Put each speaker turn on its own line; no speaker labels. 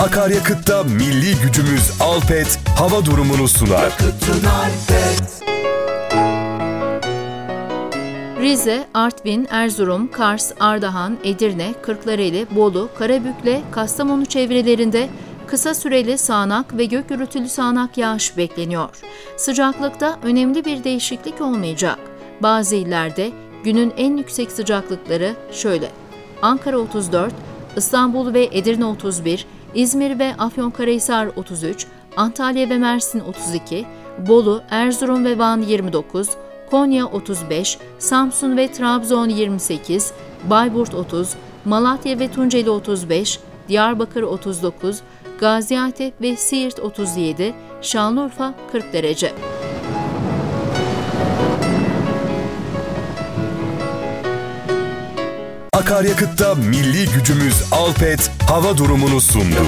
Akaryakıtta milli gücümüz Alpet hava durumunu sunar.
Rize, Artvin, Erzurum, Kars, Ardahan, Edirne, Kırklareli, Bolu, Karabük'le Kastamonu çevrelerinde kısa süreli sağanak ve gök gürültülü sağanak yağış bekleniyor. Sıcaklıkta önemli bir değişiklik olmayacak. Bazı illerde günün en yüksek sıcaklıkları şöyle. Ankara 34, İstanbul ve Edirne 31, İzmir ve Afyonkarahisar 33, Antalya ve Mersin 32, Bolu, Erzurum ve Van 29, Konya 35, Samsun ve Trabzon 28, Bayburt 30, Malatya ve Tunceli 35, Diyarbakır 39, Gaziantep ve Siirt 37, Şanlıurfa 40 derece.
Akaryakıtta milli gücümüz Alpet hava durumunu sundu.